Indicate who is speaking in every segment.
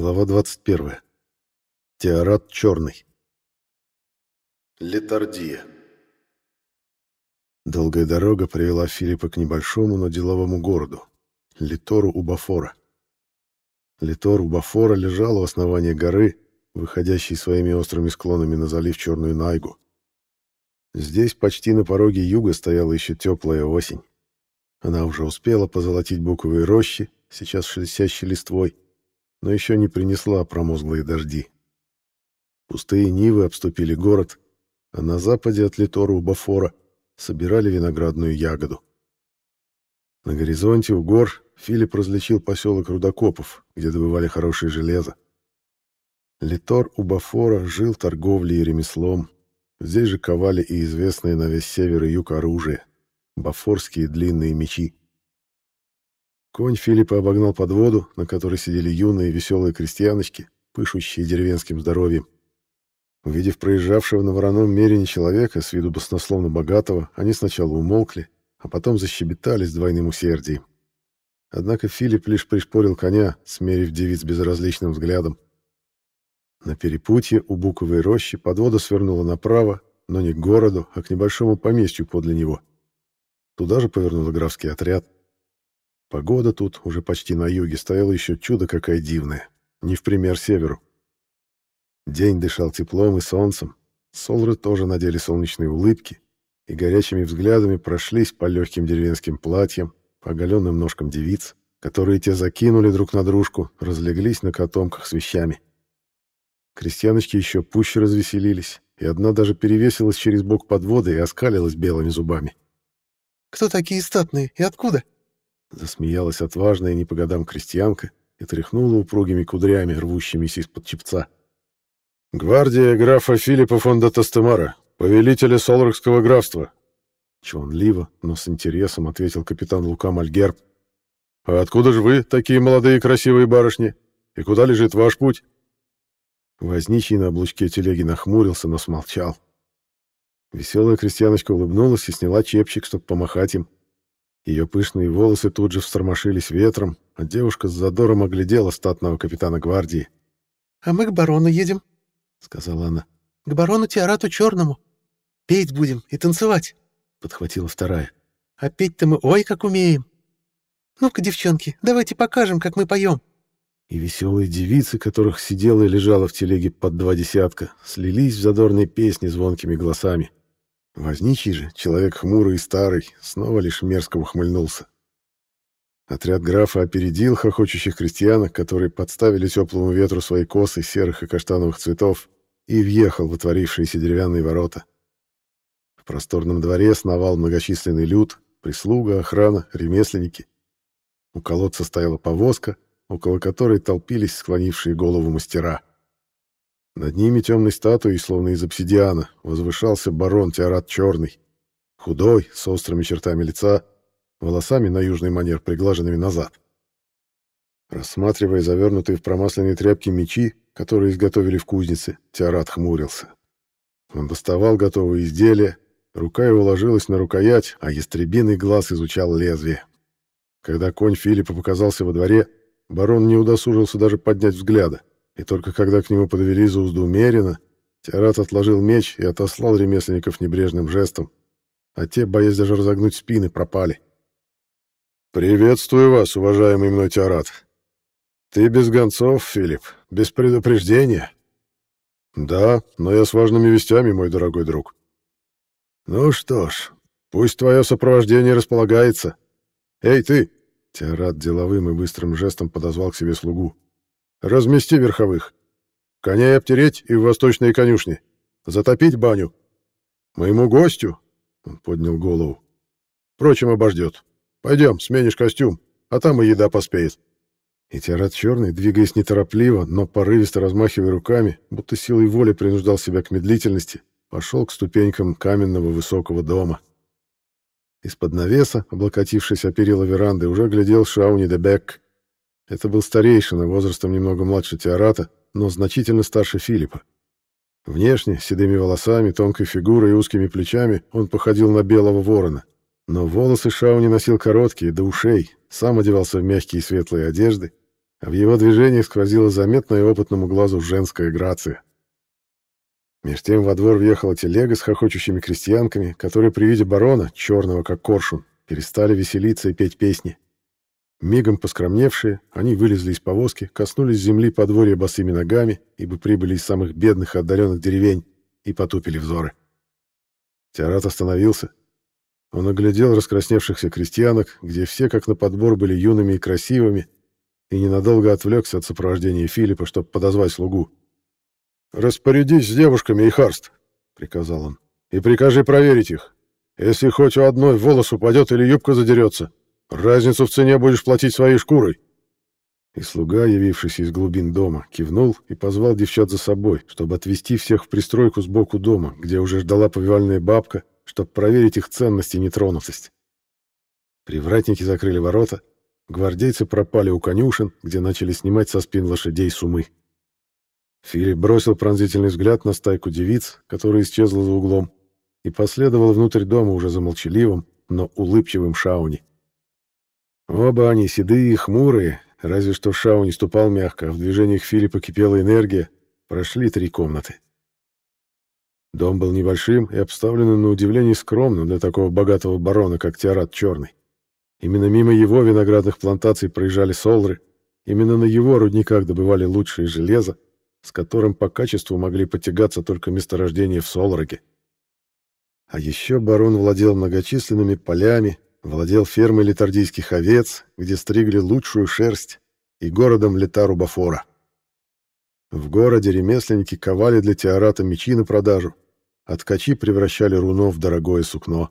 Speaker 1: Глава 21. Теорат черный. Летардия. Долгая дорога привела Филиппа к небольшому, но деловому городу — Литору Убафора. Литор Убафора лежал у основания горы, выходящей своими острыми склонами на залив Черную Найгу. Здесь, почти на пороге юга, стояла еще теплая осень. Она уже успела позолотить буковые рощи, сейчас шелестящей листвой, но еще не принесла промозглые дожди. Пустые нивы обступили город, а на западе от Литора у Бафора собирали виноградную ягоду. На горизонте у гор Филипп различил поселок Рудокопов, где добывали хорошее железо. Литор у Бафора жил торговлей и ремеслом. Здесь же ковали и известные на весь север и юг оружие — бафорские длинные мечи. Конь Филиппа обогнал подводу, на которой сидели юные веселые крестьяночки, пышущие деревенским здоровьем. Увидев проезжавшего на вороном мерине человека, с виду баснословно богатого, они сначала умолкли, а потом защебетали с двойным усердием. Однако Филипп лишь пришпорил коня, смерив девиц безразличным взглядом. На перепутье у буковой рощи подвода свернула направо, но не к городу, а к небольшому поместью подле него. Туда же повернул графский отряд — Погода тут, уже почти на юге, стояла еще чудо какая дивная, не в пример северу. День дышал теплом и солнцем, солры тоже надели солнечные улыбки и горячими взглядами прошлись по легким деревенским платьям, по оголенным ножкам девиц, которые те закинули друг на дружку, разлеглись на котомках с вещами. Крестьяночки еще пуще развеселились, и одна даже перевесилась через бок подвода и оскалилась белыми зубами.
Speaker 2: «Кто такие статные и откуда?»
Speaker 1: Засмеялась отважная не по годам крестьянка и тряхнула упругими кудрями, рвущимися из-под чепца. «Гвардия графа Филиппа фон де Тастемара, повелителя Солрокского графства», чванливо, но с интересом ответил капитан Лука Мальгерб. «А откуда же вы, такие молодые красивые барышни? И куда лежит ваш путь?» Возничий на облучке телеги нахмурился, но смолчал. Веселая крестьяночка улыбнулась и сняла чепчик, чтобы помахать им. Ее пышные волосы тут же встормошились ветром, а девушка с задором оглядела статного капитана гвардии.
Speaker 2: «А мы к барону едем», — сказала она. «К барону Теорату Черному. Петь будем и танцевать», — подхватила вторая. «А петь-то мы ой как умеем. Ну-ка, девчонки, давайте покажем, как мы поем».
Speaker 1: И веселые девицы, которых сидела и лежала в телеге под два десятка, слились в задорной песни звонкими голосами. Возничий же, человек хмурый и старый, снова лишь мерзко ухмыльнулся. Отряд графа опередил хохочущих крестьянок, которые подставили теплому ветру свои косы серых и каштановых цветов, и въехал в отворившиеся деревянные ворота. В просторном дворе сновал многочисленный люд, прислуга, охрана, ремесленники. У колодца стояла повозка, около которой толпились склонившие голову мастера. Над ними темной статуей, словно из обсидиана, возвышался барон Теорат Черный. Худой, с острыми чертами лица, волосами на южный манер приглаженными назад. Рассматривая завернутые в промасленные тряпки мечи, которые изготовили в кузнице, Теорат хмурился. Он доставал готовые изделия, рука его ложилась на рукоять, а ястребиный глаз изучал лезвие. Когда конь Филиппа показался во дворе, барон не удосужился даже поднять взгляда. И только когда к нему подвели за узду Мерина, Тират отложил меч и отослал ремесленников небрежным жестом, а те, боясь даже разогнуть спины, пропали. «Приветствую вас, уважаемый мной Тиарат. Ты без гонцов, Филипп, без предупреждения?» «Да, но я с важными вестями, мой дорогой друг». «Ну что ж, пусть твое сопровождение располагается. Эй, ты!» Тиарат деловым и быстрым жестом подозвал к себе слугу. Размести верховых. Коней обтереть и в восточные конюшни. Затопить баню. Моему гостю, он поднял голову, впрочем, обождет. Пойдем, сменишь костюм, а там и еда поспеет. И Тират Черный, двигаясь неторопливо, но порывисто размахивая руками, будто силой воли принуждал себя к медлительности, пошел к ступенькам каменного высокого дома. Из-под навеса, облокотившись о перила веранды, уже глядел Шауни де Бек, это был старейшина, возрастом немного младше Теората, но значительно старше Филиппа. Внешне, седыми волосами, тонкой фигурой и узкими плечами, он походил на белого ворона. Но волосы Шау не носил короткие, до ушей, сам одевался в мягкие светлые одежды, а в его движениях сквозила заметная опытному глазу женская грация. Меж тем во двор въехала телега с хохочущими крестьянками, которые при виде барона, черного как коршун, перестали веселиться и петь песни. Мигом поскромневшие, они вылезли из повозки, коснулись земли подворья босыми ногами, ибо прибыли из самых бедных и отдаленных деревень, и потупили взоры. Теорат остановился. Он оглядел раскрасневшихся крестьянок, где все как на подбор были юными и красивыми, и ненадолго отвлекся от сопровождения Филиппа, чтобы подозвать слугу. «Распорядись с девушками, Ихарст», — приказал он, — «и прикажи проверить их. Если хоть у одной волос упадет или юбка задерется, разницу в цене будешь платить своей шкурой». И слуга, явившийся из глубин дома, кивнул и позвал девчат за собой, чтобы отвезти всех в пристройку сбоку дома, где уже ждала повивальная бабка, чтобы проверить их ценность и нетронутость. Привратники закрыли ворота, гвардейцы пропали у конюшен, где начали снимать со спин лошадей сумы. Филипп бросил пронзительный взгляд на стайку девиц, которая исчезла за углом, и последовал внутрь дома уже за молчаливым, но улыбчивым Шауни. Оба они седые и хмурые, разве что Шауни ступал мягко, а в движениях Филиппа кипела энергия, прошли три комнаты. Дом был небольшим и обставленным на удивление скромно для такого богатого барона, как Теорат Черный. Именно мимо его виноградных плантаций проезжали солры, именно на его рудниках добывали лучшее железо, с которым по качеству могли потягаться только месторождения в Солороге. А еще барон владел многочисленными полями, владел фермой литардийских овец, где стригли лучшую шерсть, и городом Летару-Бафора. В городе ремесленники ковали для теората мечи на продажу, а ткачи превращали руно в дорогое сукно.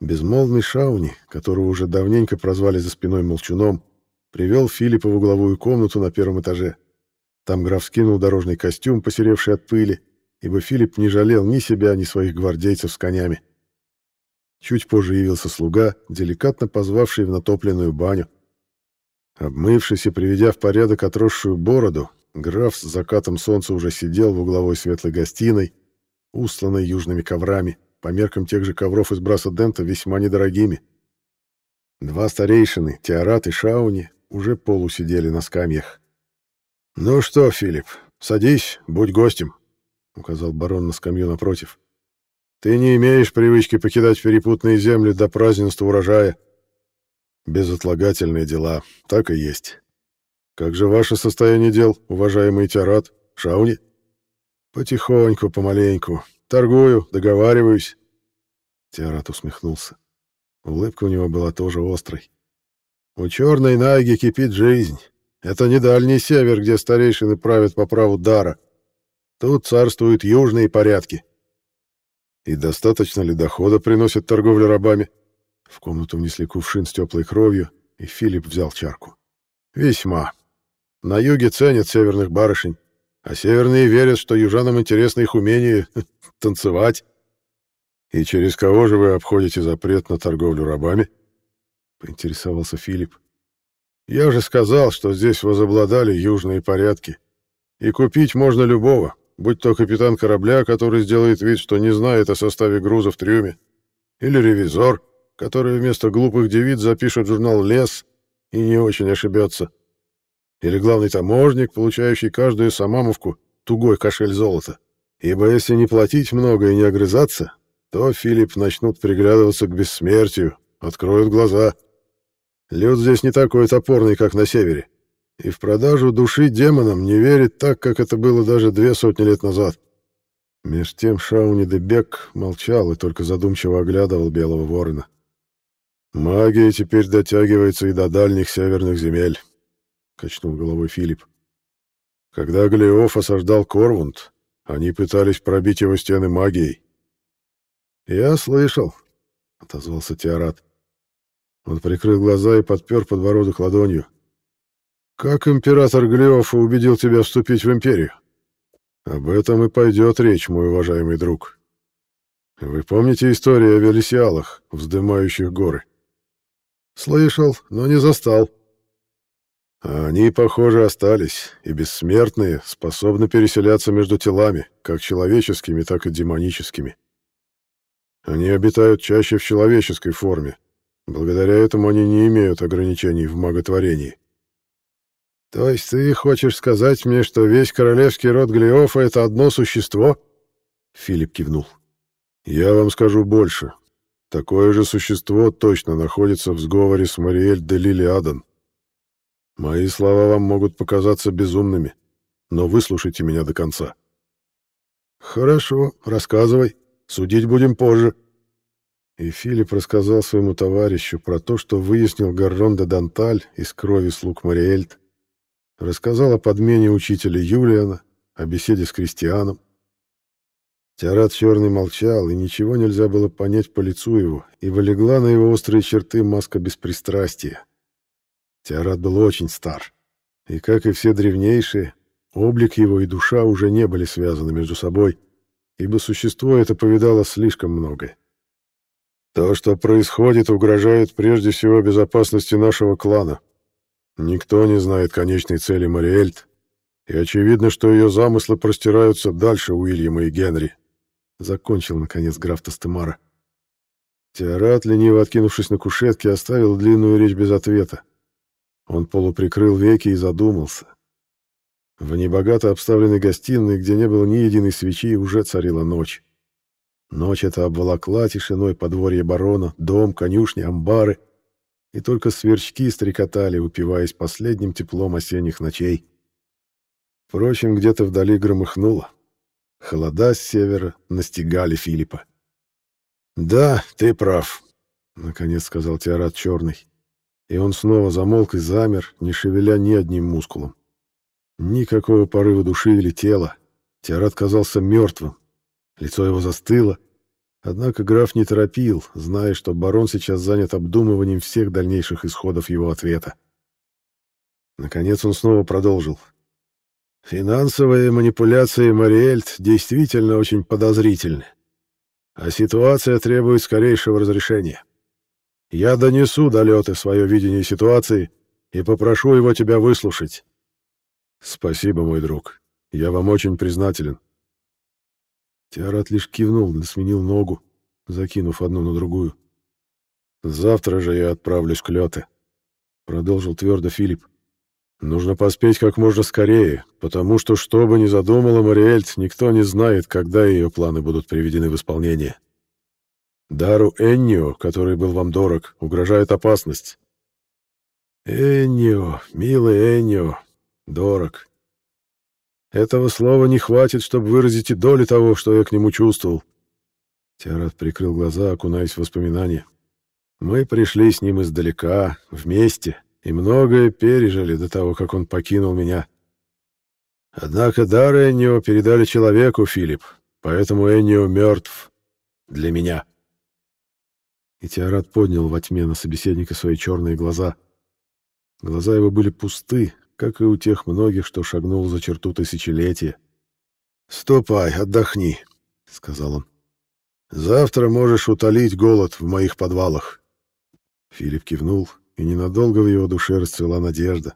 Speaker 1: Безмолвный Шауни, которого уже давненько прозвали за спиной молчуном, привел Филиппа в угловую комнату на первом этаже. Там граф скинул дорожный костюм, посеревший от пыли, ибо Филипп не жалел ни себя, ни своих гвардейцев с конями. Чуть позже явился слуга, деликатно позвавший в натопленную баню. Обмывшись и приведя в порядок отросшую бороду, граф с закатом солнца уже сидел в угловой светлой гостиной, устланной южными коврами, по меркам тех же ковров из Браса-Дента весьма недорогими. Два старейшины, Теорат и Шауни, уже полусидели на скамьях. «Ну что, Филипп, садись, будь гостем», — указал барон на скамью напротив. «Ты не имеешь привычки покидать перепутные земли до празднества урожая. Безотлагательные дела, так и есть. Как же ваше состояние дел, уважаемый Тярат, Шауни?» «Потихоньку, помаленьку. Торгую, договариваюсь». Тярат усмехнулся. Улыбка у него была тоже острой. «У черной Найги кипит жизнь». Это не дальний север, где старейшины правят по праву дара. Тут царствуют южные порядки. И достаточно ли дохода приносит торговля рабами? В комнату внесли кувшин с теплой кровью, и Филипп взял чарку. Весьма. На юге ценят северных барышень, а северные верят, что южанам интересно их умение танцевать. И через кого же вы обходите запрет на торговлю рабами? Поинтересовался Филипп. Я же сказал, что здесь возобладали южные порядки. И купить можно любого, будь то капитан корабля, который сделает вид, что не знает о составе груза в трюме, или ревизор, который вместо глупых девиц запишет журнал «Лес» и не очень ошибется, или главный таможник, получающий каждую самамовку тугой кошель золота. Ибо если не платить много и не огрызаться, то Филипп начнут приглядываться к бессмертию, откроют глаза — Люд здесь не такой топорный, как на севере. И в продажу души демонам не верит так, как это было даже две сотни лет назад. Меж тем Шауни де Бек молчал и только задумчиво оглядывал Белого Ворона. «Магия теперь дотягивается и до дальних северных земель», — качнул головой Филипп. «Когда Голиоф осаждал Корвунд, они пытались пробить его стены магией». «Я слышал», — отозвался Теорат. Он прикрыл глаза и подпер подбородок ладонью. «Как император Глеофа убедил тебя вступить в империю?» «Об этом и пойдет речь, мой уважаемый друг. Вы помните историю о Велисиалах, вздымающих горы?» «Слышал, но не застал». «Они, похоже, остались, и бессмертные способны переселяться между телами, как человеческими, так и демоническими. Они обитают чаще в человеческой форме, Благодаря этому они не имеют ограничений в маготворении. То есть ты хочешь сказать мне, что весь королевский род Глиофа — это одно существо? Филипп кивнул. Я вам скажу больше. Такое же существо точно находится в сговоре с Мариэль де Лили Адан. Мои слова вам могут показаться безумными, но выслушайте меня до конца. Хорошо, рассказывай. Судить будем позже. И Филипп рассказал своему товарищу про то, что выяснил Гаррон де Данталь из крови слуг Мариэльт, рассказал о подмене учителя Юлиана, о беседе с крестьяном. Тиарат Черный молчал, и ничего нельзя было понять по лицу его, ибо легла на его острые черты маска беспристрастия. Тиарат был очень стар, и, как и все древнейшие, облик его и душа уже не были связаны между собой, ибо существо это повидало слишком многое. То, что происходит, угрожает прежде всего безопасности нашего клана. Никто не знает конечной цели Мариэльт, и очевидно, что ее замыслы простираются дальше Уильяма и Генри. Закончил, наконец, граф Тастемара. Теорат, лениво откинувшись на кушетке, оставил длинную речь без ответа. Он полуприкрыл веки и задумался. В небогато обставленной гостиной, где не было ни единой свечи, уже царила ночь. Ночь эта обволокла тишиной подворье барона, дом, конюшни, амбары, и только сверчки стрекотали, упиваясь последним теплом осенних ночей. Впрочем, где-то вдали громыхнуло. Холода с севера настигали Филиппа. «Да, ты прав», — наконец сказал Теорат Черный. И он снова замолк и замер, не шевеля ни одним мускулом. Никакого порыва души или тела. Теорат казался мертвым, Лицо его застыло. Однако граф не торопил, зная, что барон сейчас занят обдумыванием всех дальнейших исходов его ответа. Наконец он снова продолжил. «Финансовые манипуляции Мариэльт действительно очень подозрительны, а ситуация требует скорейшего разрешения. Я донесу до Лёты свое видение ситуации и попрошу его тебя выслушать». «Спасибо, мой друг. Я вам очень признателен. Теорат лишь кивнул да сменил ногу, закинув одну на другую. «Завтра же я отправлюсь к Лёте», — продолжил твердо Филипп. «Нужно поспеть как можно скорее, потому что, что бы ни задумала Мариэльт, никто не знает, когда ее планы будут приведены в исполнение. Дару Эннио, который был вам дорог, угрожает опасность». «Эннио, милый Эннио, дорог. Этого слова не хватит, чтобы выразить и доли того, что я к нему чувствовал. Теорат прикрыл глаза, окунаясь в воспоминания. Мы пришли с ним издалека, вместе, и многое пережили до того, как он покинул меня. Однако дар Эннио передали человеку, Филипп, поэтому Эннио мертв. Для меня. И Теорат поднял во тьме на собеседника свои черные глаза. Глаза его были пусты, как и у тех многих, что шагнул за черту тысячелетия. «Ступай, отдохни», — сказал он. «Завтра можешь утолить голод в моих подвалах». Филипп кивнул, и ненадолго в его душе расцвела надежда.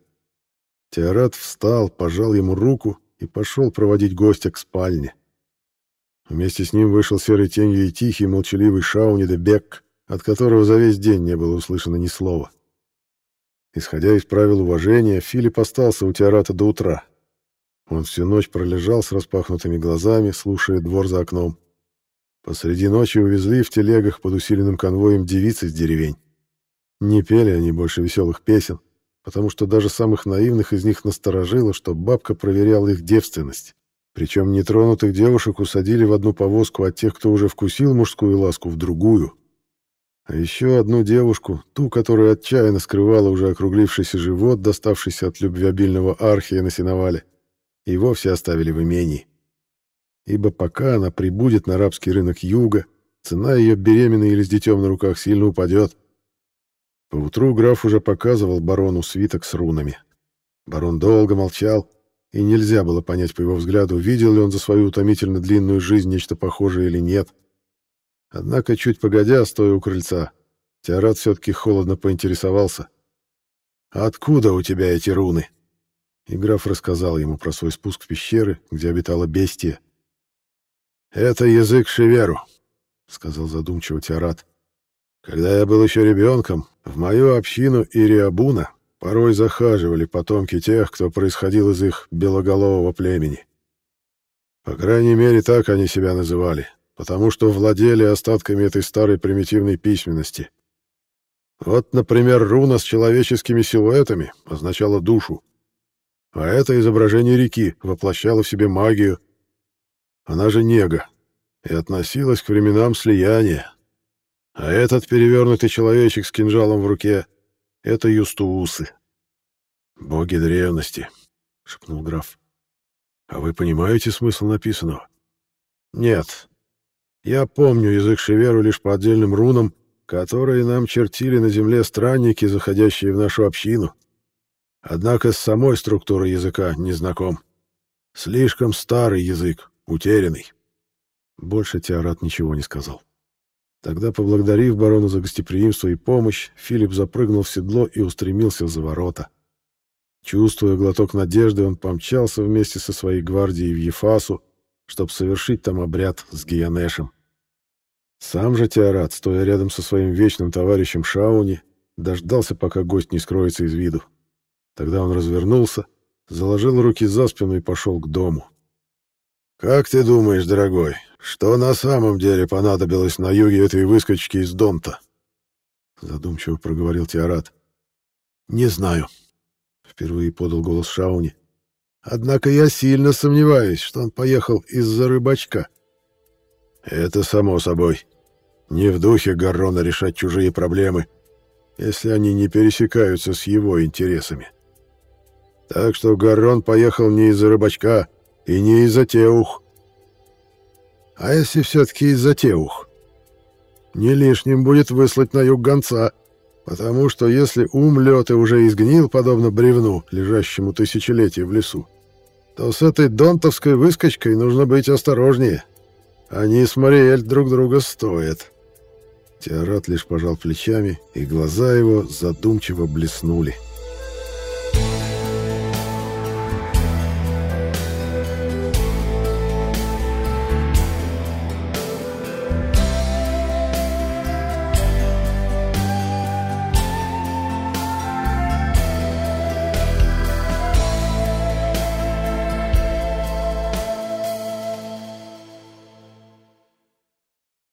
Speaker 1: Теорат встал, пожал ему руку и пошел проводить гостя к спальне. Вместе с ним вышел серой тенью и тихий, молчаливый Шауни де Бек, от которого за весь день не было услышано ни слова. Исходя из правил уважения, Филипп остался у Теората до утра. Он всю ночь пролежал с распахнутыми глазами, слушая двор за окном. Посреди ночи увезли в телегах под усиленным конвоем девиц из деревень. Не пели они больше веселых песен, потому что даже самых наивных из них насторожило, что бабка проверяла их девственность. Причем нетронутых девушек усадили в одну повозку, а тех, кто уже вкусил мужскую ласку, в другую. А еще одну девушку, ту, которая отчаянно скрывала уже округлившийся живот, доставшийся от любвеобильного архия на сеновале, и вовсе оставили в имении. Ибо пока она прибудет на арабский рынок юга, цена ее беременной или с детем на руках сильно упадет. Поутру граф уже показывал барону свиток с рунами. Барон долго молчал, и нельзя было понять по его взгляду, видел ли он за свою утомительно длинную жизнь нечто похожее или нет — Однако, чуть погодя, стоя у крыльца, Теорат все-таки холодно поинтересовался. «Откуда у тебя эти руны?» И граф рассказал ему про свой спуск в пещеры, где обитала бестия. «Это язык Шеверу», — сказал задумчиво Теорат. «Когда я был еще ребенком, в мою общину Ириабуна порой захаживали потомки тех, кто происходил из их белоголового племени. По крайней мере, так они себя называли, потому что владели остатками этой старой примитивной письменности. Вот, например, руна с человеческими силуэтами означала душу, а это изображение реки воплощало в себе магию. Она же нега и относилась к временам слияния. А этот перевернутый человечек с кинжалом в руке — это юстуусы. «Боги древности», — шепнул граф. «А вы понимаете смысл написанного?» «Нет. Я помню язык Шеверу лишь по отдельным рунам, которые нам чертили на земле странники, заходящие в нашу общину. Однако с самой структурой языка не знаком. Слишком старый язык, утерянный». Больше Теорат ничего не сказал. Тогда, поблагодарив барона за гостеприимство и помощь, Филипп запрыгнул в седло и устремился за ворота. Чувствуя глоток надежды, он помчался вместе со своей гвардией в Ефасу, чтобы совершить там обряд с Гиянешем. Сам же Теорат, стоя рядом со своим вечным товарищем Шауни, дождался, пока гость не скроется из виду. Тогда он развернулся, заложил руки за спину и пошел к дому. «Как ты думаешь, дорогой, что на самом деле понадобилось на юге этой выскочки из Донта?» Задумчиво проговорил Теорат. «Не знаю», — впервые подал голос Шауни. «Однако я сильно сомневаюсь, что он поехал из-за рыбачка». «Это само собой. Не в духе Гаррона решать чужие проблемы, если они не пересекаются с его интересами. Так что Гаррон поехал не из-за рыбачка, — и не из-за теух. А если все-таки из-за теух? Не лишним будет выслать на юг гонца, потому что если ум лёта уже изгнил, подобно бревну, лежащему тысячелетия в лесу, то с этой донтовской выскочкой нужно быть осторожнее. Они с Мариэль друг друга стоят. Теорат лишь пожал плечами, и глаза его задумчиво блеснули. —